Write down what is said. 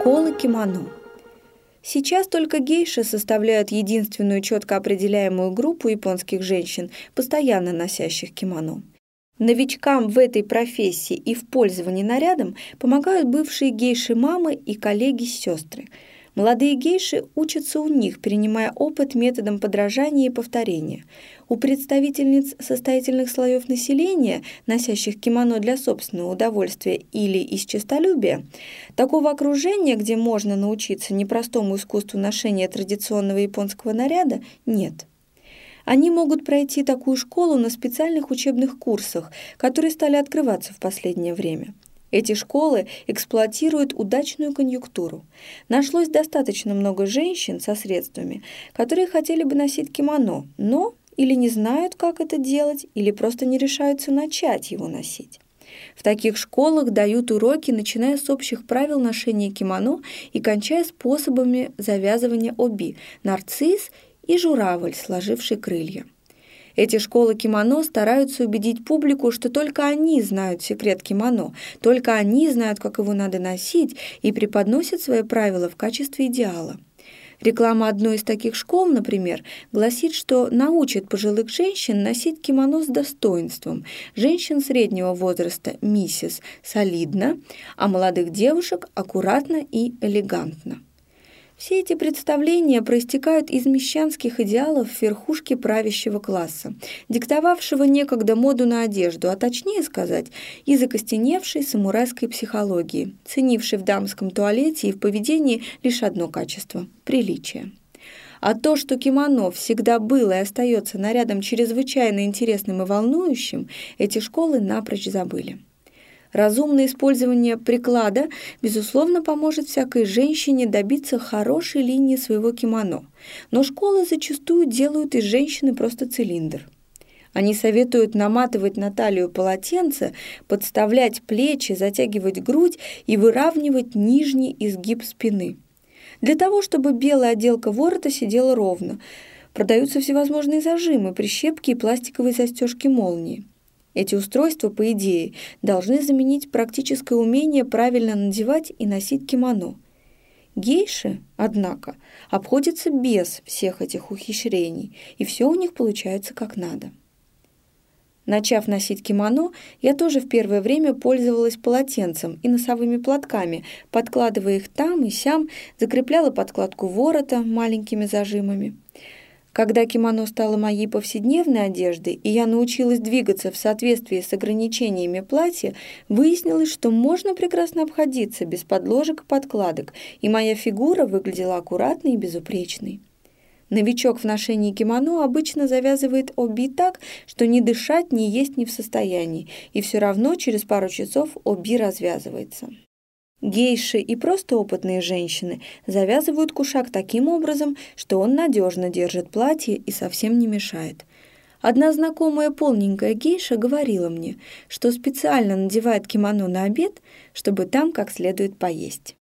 Школы кимоно. Сейчас только гейши составляют единственную четко определяемую группу японских женщин, постоянно носящих кимоно. Новичкам в этой профессии и в пользовании нарядом помогают бывшие гейши-мамы и коллеги-сестры – Молодые гейши учатся у них, перенимая опыт методом подражания и повторения. У представительниц состоятельных слоев населения, носящих кимоно для собственного удовольствия или из честолюбия, такого окружения, где можно научиться непростому искусству ношения традиционного японского наряда, нет. Они могут пройти такую школу на специальных учебных курсах, которые стали открываться в последнее время. Эти школы эксплуатируют удачную конъюнктуру. Нашлось достаточно много женщин со средствами, которые хотели бы носить кимоно, но или не знают, как это делать, или просто не решаются начать его носить. В таких школах дают уроки, начиная с общих правил ношения кимоно и кончая способами завязывания оби, нарцисс и журавль, сложивший крылья. Эти школы кимоно стараются убедить публику, что только они знают секрет кимоно, только они знают, как его надо носить, и преподносят свои правила в качестве идеала. Реклама одной из таких школ, например, гласит, что научит пожилых женщин носить кимоно с достоинством, женщин среднего возраста – миссис – солидно, а молодых девушек – аккуратно и элегантно. Все эти представления проистекают из мещанских идеалов верхушки правящего класса, диктовавшего некогда моду на одежду, а точнее сказать, из окостеневшей самурайской психологии, ценившей в дамском туалете и в поведении лишь одно качество – приличие. А то, что кимоно всегда было и остается нарядом чрезвычайно интересным и волнующим, эти школы напрочь забыли. Разумное использование приклада, безусловно, поможет всякой женщине добиться хорошей линии своего кимоно. Но школы зачастую делают из женщины просто цилиндр. Они советуют наматывать на талию полотенце, подставлять плечи, затягивать грудь и выравнивать нижний изгиб спины. Для того, чтобы белая отделка ворота сидела ровно, продаются всевозможные зажимы, прищепки и пластиковые застежки молнии. Эти устройства, по идее, должны заменить практическое умение правильно надевать и носить кимоно. Гейши, однако, обходятся без всех этих ухищрений, и все у них получается как надо. Начав носить кимоно, я тоже в первое время пользовалась полотенцем и носовыми платками, подкладывая их там и сям, закрепляла подкладку ворота маленькими зажимами. Когда кимоно стало моей повседневной одеждой, и я научилась двигаться в соответствии с ограничениями платья, выяснилось, что можно прекрасно обходиться без подложек и подкладок, и моя фигура выглядела аккуратной и безупречной. Новичок в ношении кимоно обычно завязывает оби так, что ни дышать, ни есть не в состоянии, и все равно через пару часов оби развязывается. Гейши и просто опытные женщины завязывают кушак таким образом, что он надежно держит платье и совсем не мешает. Одна знакомая полненькая гейша говорила мне, что специально надевает кимоно на обед, чтобы там как следует поесть.